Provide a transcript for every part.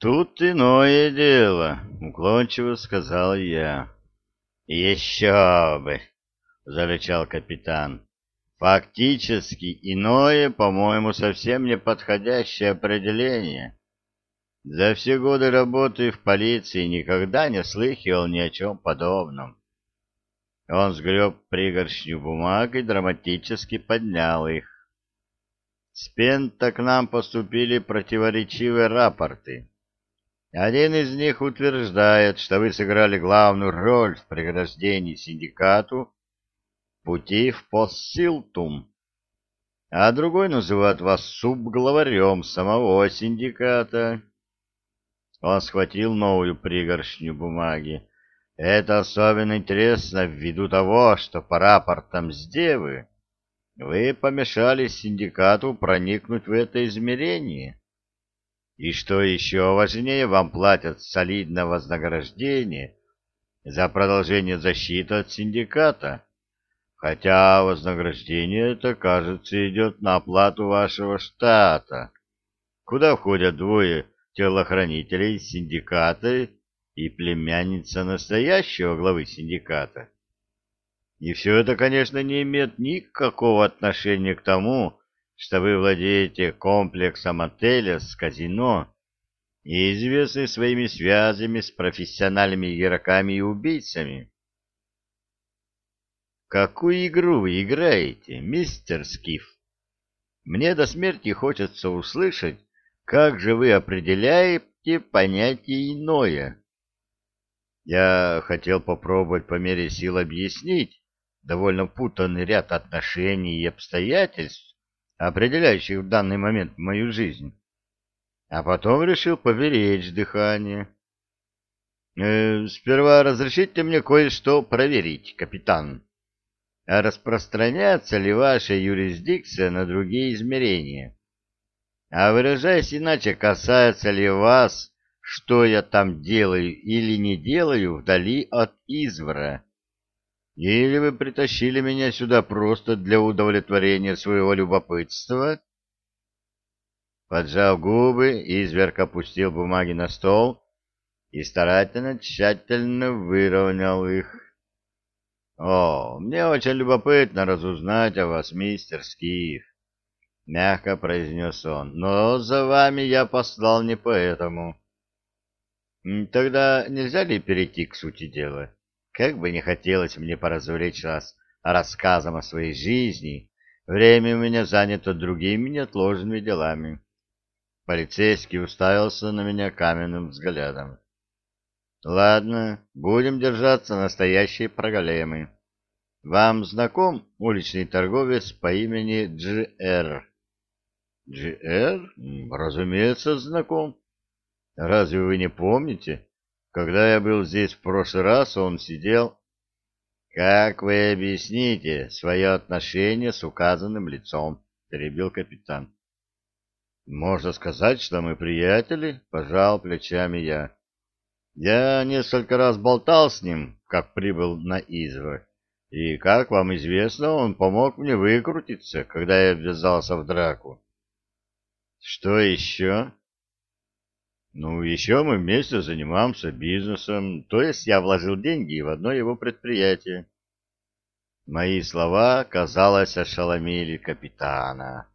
Тут иное дело, уклончиво сказал я. Еще бы, зарычал капитан. Фактически иное, по-моему, совсем не подходящее определение. За все годы работы в полиции никогда не слыхивал ни о чем подобном. Он сгреб пригоршню бумаг и драматически поднял их. С Пента к нам поступили противоречивые рапорты. Один из них утверждает, что вы сыграли главную роль в преграждении синдикату пути в Поссилтум, а другой называет вас субглаварем самого синдиката. Он схватил новую пригоршню бумаги. Это особенно интересно ввиду того, что по рапортам с Девы вы помешали синдикату проникнуть в это измерение. И что еще важнее, вам платят солидное вознаграждение за продолжение защиты от синдиката, хотя вознаграждение это, кажется, идет на оплату вашего штата, куда входят двое телохранителей синдиката и племянница настоящего главы синдиката. И все это, конечно, не имеет никакого отношения к тому, что вы владеете комплексом отеля с казино и известны своими связями с профессиональными игроками и убийцами. Какую игру вы играете, мистер Скиф? Мне до смерти хочется услышать, как же вы определяете понятие иное. Я хотел попробовать по мере сил объяснить довольно путанный ряд отношений и обстоятельств, определяющих в данный момент мою жизнь, а потом решил поберечь дыхание. Э, «Сперва разрешите мне кое-что проверить, капитан. А распространяется ли ваша юрисдикция на другие измерения? А выражаясь иначе, касается ли вас что я там делаю или не делаю вдали от извора. Или вы притащили меня сюда просто для удовлетворения своего любопытства? Поджав губы, изверг опустил бумаги на стол и старательно, тщательно выровнял их. — О, мне очень любопытно разузнать о вас, мистер Скиф, — мягко произнес он, — но за вами я послал не поэтому. Тогда нельзя ли перейти к сути дела? Как бы не хотелось мне поразвлечь вас рассказом о своей жизни, время у меня занято другими неотложными делами. Полицейский уставился на меня каменным взглядом. Ладно, будем держаться настоящей проблемы. Вам знаком уличный торговец по имени Дж.Р.? Дж.Р.? Разумеется, знаком. Разве вы не помните? Когда я был здесь в прошлый раз, он сидел... Как вы объясните свое отношение с указанным лицом? Перебил капитан. Можно сказать, что мы приятели, пожал плечами я. Я несколько раз болтал с ним, как прибыл на Извор, и, как вам известно, он помог мне выкрутиться, когда я ввязался в драку. Что еще? Ну, еще мы вместе занимаемся бизнесом, то есть я вложил деньги в одно его предприятие. Мои слова, казалось, ошеломили капитана.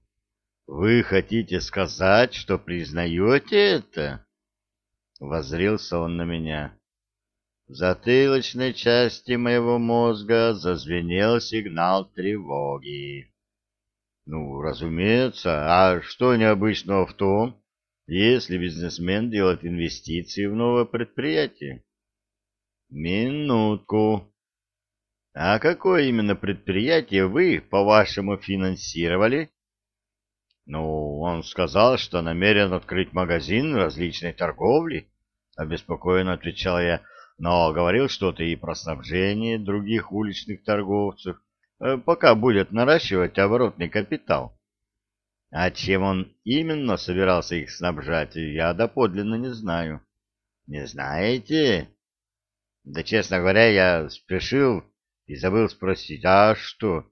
«Вы хотите сказать, что признаете это?» Возрился он на меня. В затылочной части моего мозга зазвенел сигнал тревоги. «Ну, разумеется, а что необычного в том, если бизнесмен делает инвестиции в новое предприятие. Минутку. А какое именно предприятие вы, по-вашему, финансировали? Ну, он сказал, что намерен открыть магазин различной торговли, обеспокоенно отвечал я, но говорил что-то и про снабжение других уличных торговцев, э, пока будет наращивать оборотный капитал. А чем он именно собирался их снабжать, я доподлинно не знаю. Не знаете? Да, честно говоря, я спешил и забыл спросить, а что?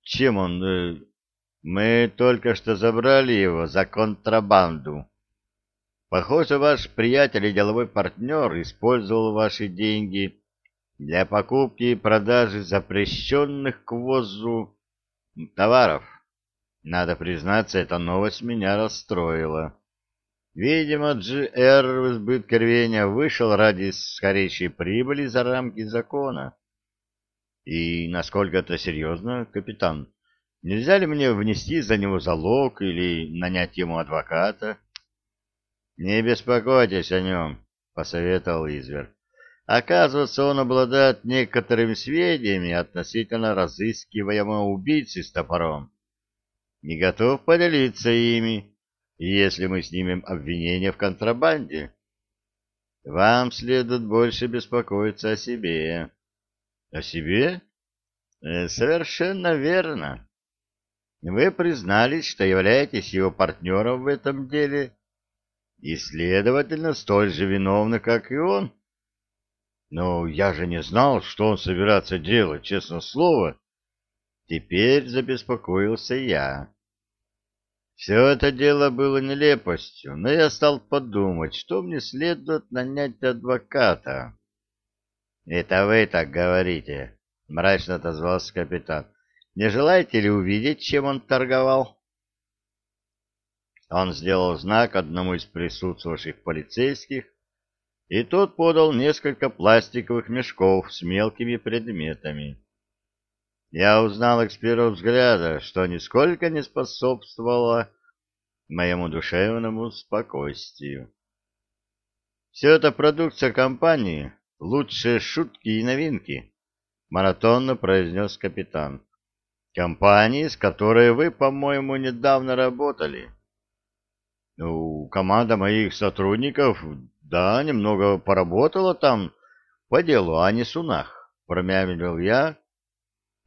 Чем он... Э, мы только что забрали его за контрабанду. Похоже, ваш приятель и деловой партнер использовал ваши деньги для покупки и продажи запрещенных к ввозу товаров. Надо признаться, эта новость меня расстроила. Видимо, GR в избытке рвения вышел ради скорейшей прибыли за рамки закона. И насколько это серьезно, капитан? Нельзя ли мне внести за него залог или нанять ему адвоката? — Не беспокойтесь о нем, — посоветовал Извер. Оказывается, он обладает некоторыми сведениями относительно разыскиваемого убийцы с топором. Не готов поделиться ими, если мы снимем обвинение в контрабанде. Вам следует больше беспокоиться о себе. О себе? Э, совершенно верно. Вы признались, что являетесь его партнером в этом деле и, следовательно, столь же виновны, как и он. Но я же не знал, что он собирается делать, честное слово. Теперь забеспокоился я. Все это дело было нелепостью, но я стал подумать, что мне следует нанять адвоката. — Это вы так говорите, — мрачно отозвался капитан. — Не желаете ли увидеть, чем он торговал? Он сделал знак одному из присутствовавших полицейских, и тот подал несколько пластиковых мешков с мелкими предметами. Я узнал их с первого взгляда, что нисколько не способствовало моему душевному спокойствию. Все это продукция компании, лучшие шутки и новинки, монотонно произнес капитан. Компании, с которой вы, по-моему, недавно работали. Ну, команда моих сотрудников, да, немного поработала там по делу о несунах, промямлил я,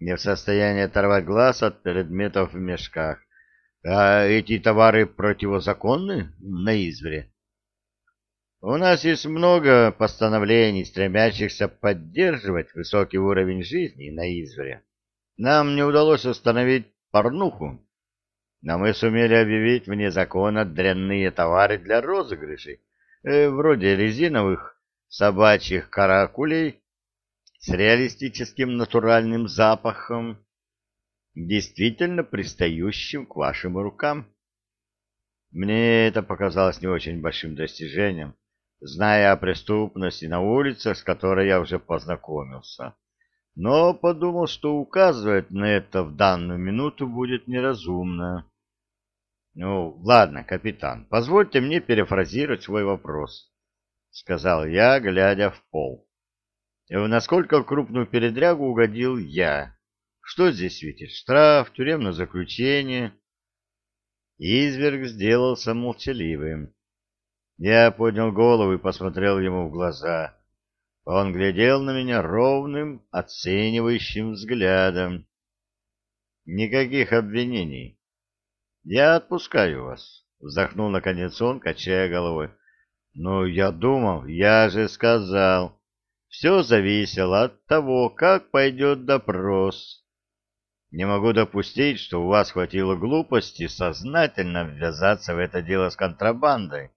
не в состоянии оторвать глаз от предметов в мешках. А эти товары противозаконны на извре? У нас есть много постановлений, стремящихся поддерживать высокий уровень жизни на извре. Нам не удалось установить порнуху, но мы сумели объявить вне закона дрянные товары для розыгрышей, э, вроде резиновых собачьих каракулей с реалистическим натуральным запахом, действительно пристающим к вашим рукам. Мне это показалось не очень большим достижением, зная о преступности на улицах, с которой я уже познакомился. Но подумал, что указывать на это в данную минуту будет неразумно. — Ну, ладно, капитан, позвольте мне перефразировать свой вопрос, — сказал я, глядя в пол. — Насколько крупную передрягу угодил я? Что здесь светит? Штраф, тюремное заключение? Изверг сделался молчаливым. Я поднял голову и посмотрел ему в глаза. Он глядел на меня ровным, оценивающим взглядом. Никаких обвинений. Я отпускаю вас, вздохнул наконец он, качая головой. Ну, я думал, я же сказал. Все зависело от того, как пойдет допрос. Не могу допустить, что у вас хватило глупости сознательно ввязаться в это дело с контрабандой.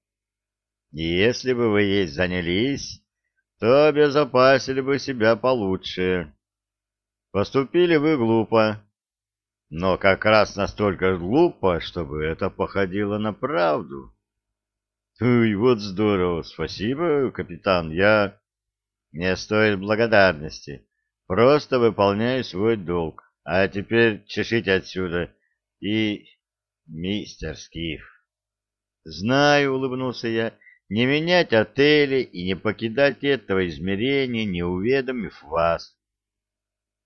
И если бы вы ей занялись, то обезопасили бы себя получше. Поступили вы глупо, но как раз настолько глупо, чтобы это походило на правду. Ой, вот здорово, спасибо, капитан, я... Не стоит благодарности, просто выполняю свой долг. А теперь чешите отсюда и... Мистер Скиф. Знаю, улыбнулся я, не менять отели и не покидать этого измерения, не уведомив вас.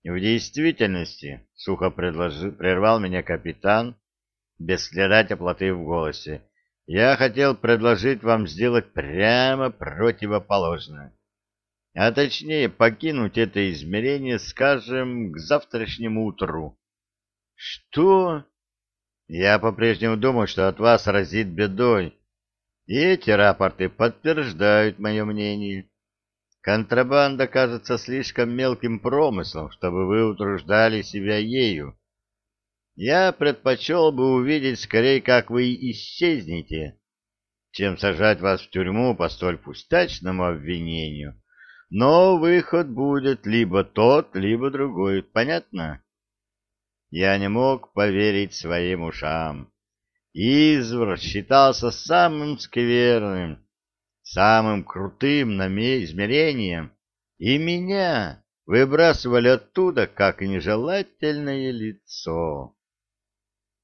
В действительности, — сухо предложил, прервал меня капитан, без следа теплоты в голосе, — я хотел предложить вам сделать прямо противоположное. А точнее, покинуть это измерение, скажем, к завтрашнему утру. — Что? Я по-прежнему думаю, что от вас разит бедой. И эти рапорты подтверждают мое мнение. Контрабанда кажется слишком мелким промыслом, чтобы вы утруждали себя ею. Я предпочел бы увидеть скорее, как вы исчезнете. чем сажать вас в тюрьму по столь пустячному обвинению. Но выход будет либо тот, либо другой. Понятно? Я не мог поверить своим ушам. Извр считался самым скверным, самым крутым на измерением, и меня выбрасывали оттуда как нежелательное лицо.